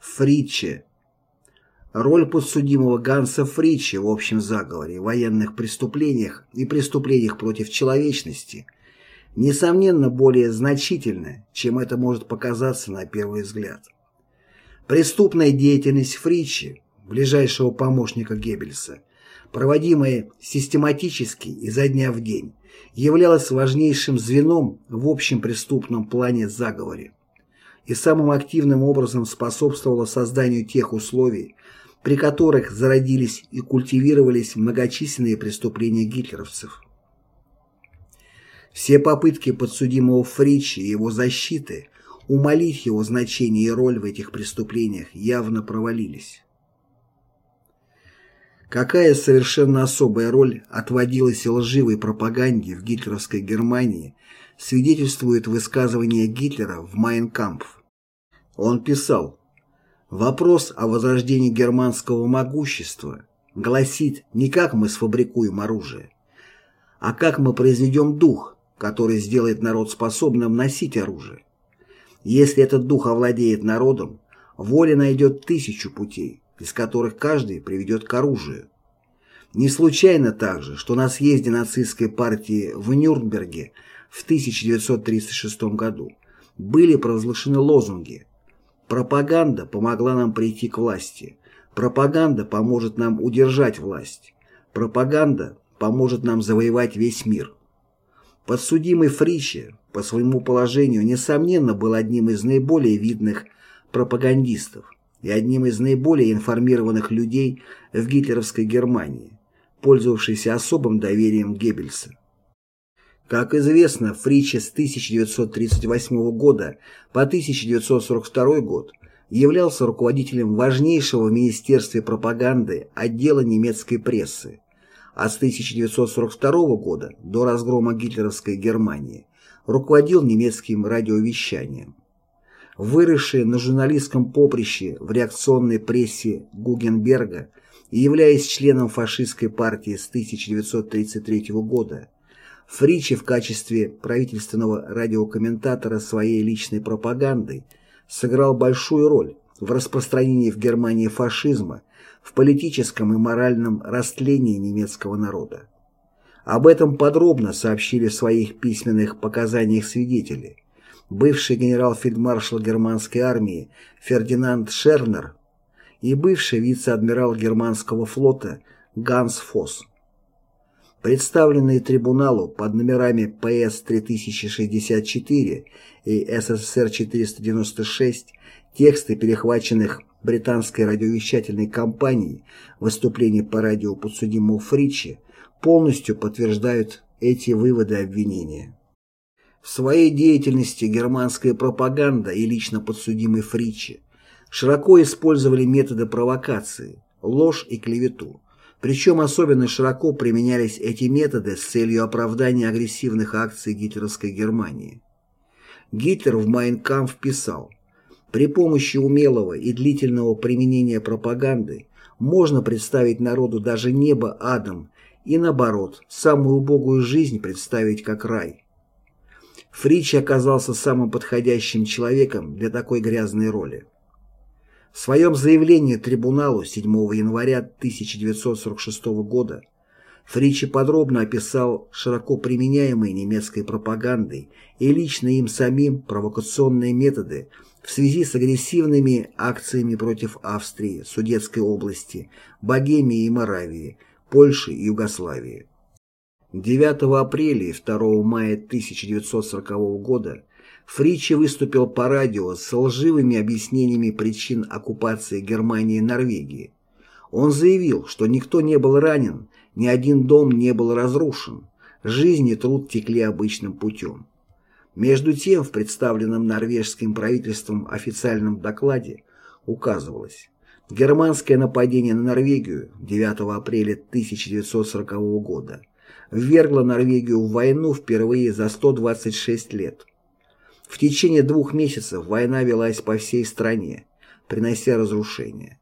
Фриче. Роль подсудимого Ганса Фриче в общем заговоре, военных преступлениях и преступлениях против человечности несомненно более значительна, чем это может показаться на первый взгляд. Преступная деятельность Фриче, ближайшего помощника Геббельса, проводимая систематически изо дня в день, являлась важнейшим звеном в общем преступном плане заговоре и самым активным образом способствовала созданию тех условий, при которых зародились и культивировались многочисленные преступления гитлеровцев. Все попытки подсудимого Фричи и его защиты умолить его значение и роль в этих преступлениях явно провалились. Какая совершенно особая роль отводилась лживой пропаганде в гитлеровской Германии, свидетельствует высказывание Гитлера в «Майнкампф». Он писал Вопрос о возрождении германского могущества гласит не как мы сфабрикуем оружие, а как мы произведем дух, который сделает народ способным носить оружие. Если этот дух овладеет народом, воля найдет тысячу путей, из которых каждый приведет к оружию. Не случайно также, что на съезде нацистской партии в Нюрнберге в 1936 году были провозглашены лозунги Пропаганда помогла нам прийти к власти. Пропаганда поможет нам удержать власть. Пропаганда поможет нам завоевать весь мир. Подсудимый Фриче по своему положению, несомненно, был одним из наиболее видных пропагандистов и одним из наиболее информированных людей в гитлеровской Германии, пользовавшийся особым доверием Геббельса. Как известно, Фриче с 1938 года по 1942 год являлся руководителем важнейшего в Министерстве пропаганды отдела немецкой прессы, а с 1942 года до разгрома гитлеровской Германии руководил немецким радиовещанием. Выросший на журналистском поприще в реакционной прессе Гугенберга и являясь членом фашистской партии с 1933 года, Фричи в качестве правительственного радиокомментатора своей личной пропагандой сыграл большую роль в распространении в Германии фашизма, в политическом и моральном растлении немецкого народа. Об этом подробно сообщили в своих письменных показаниях свидетели. Бывший генерал-фельдмаршал германской армии Фердинанд Шернер и бывший вице-адмирал германского флота Ганс Фосс представленные трибуналу под номерами ПС 3064 и СССР 496 тексты перехваченных британской радиовещательной компанией выступлений по радио подсудимого Фричи полностью подтверждают эти выводы обвинения. В своей деятельности германская пропаганда и лично подсудимый Фричи широко использовали методы провокации, ложь и клевету, причем особенно широко применялись эти методы с целью оправдания агрессивных акций гитлеровской Германии. Гитлер в Майнкамф писал, «При помощи умелого и длительного применения пропаганды можно представить народу даже небо адом и, наоборот, самую убогую жизнь представить как рай». Фрич оказался самым подходящим человеком для такой грязной роли. В своем заявлении трибуналу 7 января 1946 года Фричи подробно описал широко применяемые немецкой пропагандой и лично им самим провокационные методы в связи с агрессивными акциями против Австрии, Судетской области, Богемии и Моравии, Польши и Югославии. 9 апреля и 2 мая 1940 года Фричи выступил по радио с лживыми объяснениями причин оккупации Германии и Норвегии. Он заявил, что никто не был ранен, ни один дом не был разрушен, жизнь и труд текли обычным путем. Между тем, в представленном норвежским правительством официальном докладе указывалось, германское нападение на Норвегию 9 апреля 1940 года ввергло Норвегию в войну впервые за 126 лет. В течение двух месяцев война велась по всей стране, принося разрушения.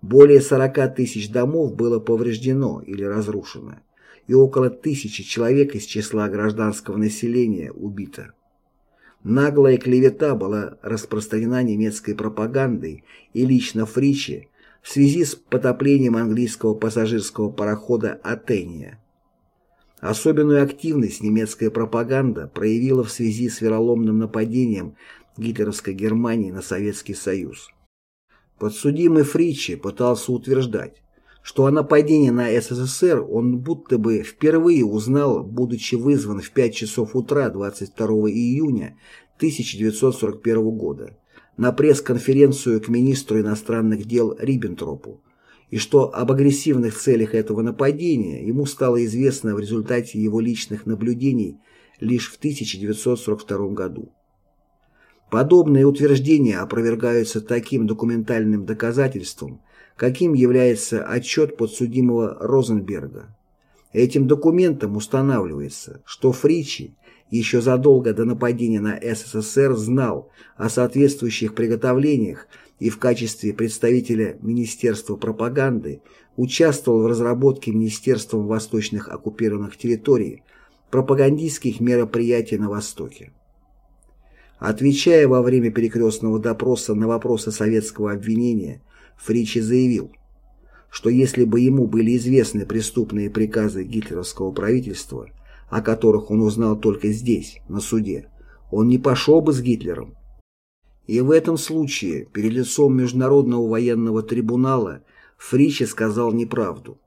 Более 40 тысяч домов было повреждено или разрушено, и около тысячи человек из числа гражданского населения убито. Наглая клевета была распространена немецкой пропагандой и лично Фричи в связи с потоплением английского пассажирского парохода «Атения». Особенную активность немецкая пропаганда проявила в связи с вероломным нападением гитлеровской Германии на Советский Союз. Подсудимый Фричи пытался утверждать, что о нападении на СССР он будто бы впервые узнал, будучи вызван в 5 часов утра 22 июня 1941 года на пресс-конференцию к министру иностранных дел Риббентропу, и что об агрессивных целях этого нападения ему стало известно в результате его личных наблюдений лишь в 1942 году. Подобные утверждения опровергаются таким документальным доказательством, каким является отчет подсудимого Розенберга. Этим документом устанавливается, что Фричи еще задолго до нападения на СССР знал о соответствующих приготовлениях и в качестве представителя Министерства пропаганды участвовал в разработке Министерством восточных оккупированных территорий пропагандистских мероприятий на Востоке. Отвечая во время перекрестного допроса на вопросы советского обвинения, Фричи заявил, что если бы ему были известны преступные приказы гитлеровского правительства, о которых он узнал только здесь, на суде, он не пошел бы с Гитлером. И в этом случае, перед лицом Международного военного трибунала, Фричи сказал неправду.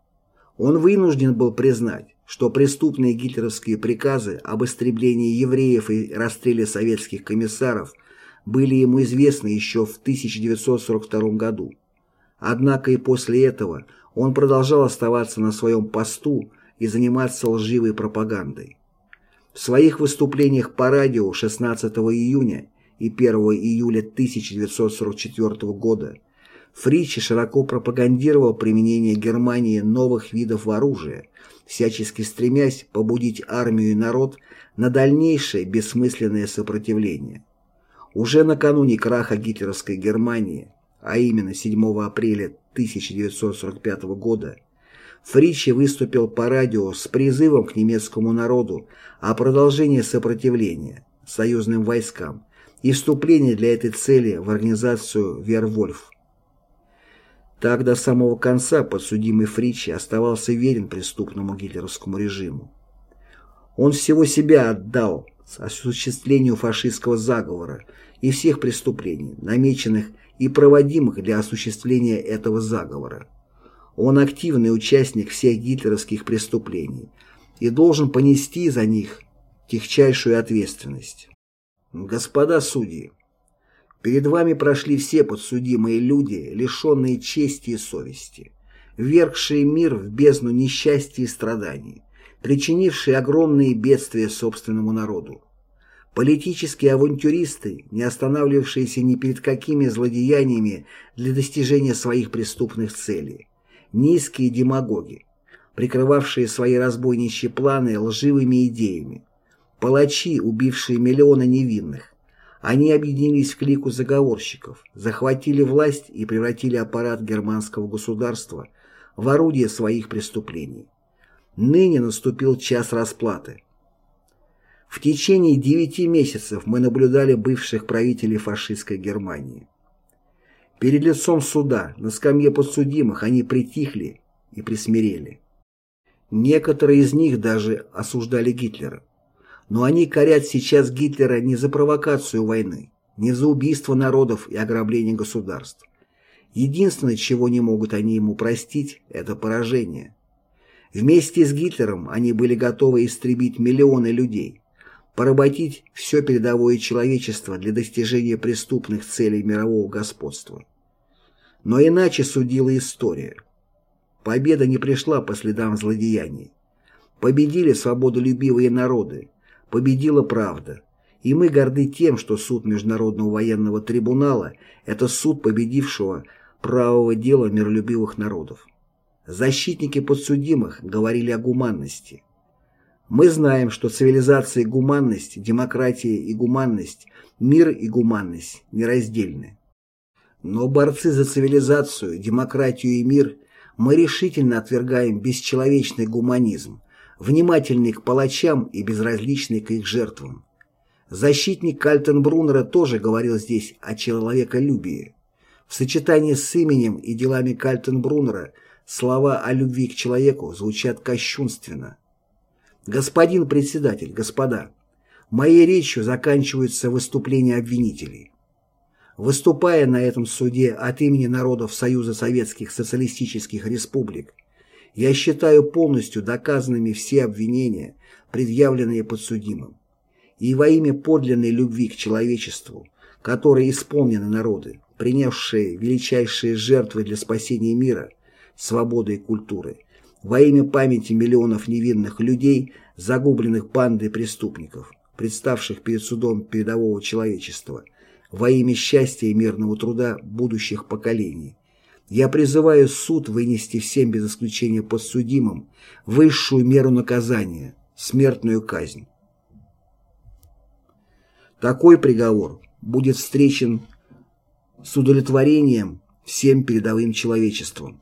Он вынужден был признать, что преступные гитлеровские приказы об истреблении евреев и расстреле советских комиссаров были ему известны еще в 1942 году. Однако и после этого он продолжал оставаться на своем посту и заниматься лживой пропагандой. В своих выступлениях по радио 16 июня и 1 июля 1944 года Фричи широко пропагандировал применение Германии новых видов оружия, всячески стремясь побудить армию и народ на дальнейшее бессмысленное сопротивление. Уже накануне краха гитлеровской Германии, а именно 7 апреля 1945 года, Фричи выступил по радио с призывом к немецкому народу о продолжении сопротивления союзным войскам и вступлении для этой цели в организацию «Вервольф». Так до самого конца подсудимый Фричи оставался верен преступному гитлеровскому режиму. Он всего себя отдал осуществлению фашистского заговора и всех преступлений, намеченных и проводимых для осуществления этого заговора. Он активный участник всех гитлеровских преступлений и должен понести за них тягчайшую ответственность. Господа судьи, перед вами прошли все подсудимые люди, лишенные чести и совести, вергшие мир в бездну несчастья и страданий, причинившие огромные бедствия собственному народу. Политические авантюристы, не останавливавшиеся ни перед какими злодеяниями для достижения своих преступных целей, низкие демагоги, прикрывавшие свои разбойничьи планы лживыми идеями, палачи, убившие миллионы невинных. Они объединились в клику заговорщиков, захватили власть и превратили аппарат германского государства в орудие своих преступлений. Ныне наступил час расплаты. В течение девяти месяцев мы наблюдали бывших правителей фашистской Германии. Перед лицом суда, на скамье подсудимых, они притихли и присмирели. Некоторые из них даже осуждали Гитлера. Но они корят сейчас Гитлера не за провокацию войны, не за убийство народов и ограбление государств. Единственное, чего не могут они ему простить, это поражение. Вместе с Гитлером они были готовы истребить миллионы людей, поработить все передовое человечество для достижения преступных целей мирового господства. Но иначе судила история. Победа не пришла по следам злодеяний. Победили свободолюбивые народы, победила правда. И мы горды тем, что суд Международного военного трибунала – это суд победившего правого дела миролюбивых народов. Защитники подсудимых говорили о гуманности – мы знаем, что цивилизация и гуманность, демократия и гуманность, мир и гуманность нераздельны. Но борцы за цивилизацию, демократию и мир мы решительно отвергаем бесчеловечный гуманизм, внимательный к палачам и безразличный к их жертвам. Защитник Кальтенбруннера тоже говорил здесь о человеколюбии. В сочетании с именем и делами Кальтенбруннера слова о любви к человеку звучат кощунственно. Господин председатель, господа, моей речью заканчиваются выступления обвинителей. Выступая на этом суде от имени народов Союза Советских Социалистических Республик, я считаю полностью доказанными все обвинения, предъявленные подсудимым. И во имя подлинной любви к человечеству, которой исполнены народы, принявшие величайшие жертвы для спасения мира, свободы и культуры, во имя памяти миллионов невинных людей, загубленных бандой преступников, представших перед судом передового человечества, во имя счастья и мирного труда будущих поколений. Я призываю суд вынести всем без исключения подсудимым высшую меру наказания – смертную казнь. Такой приговор будет встречен с удовлетворением всем передовым человечеством.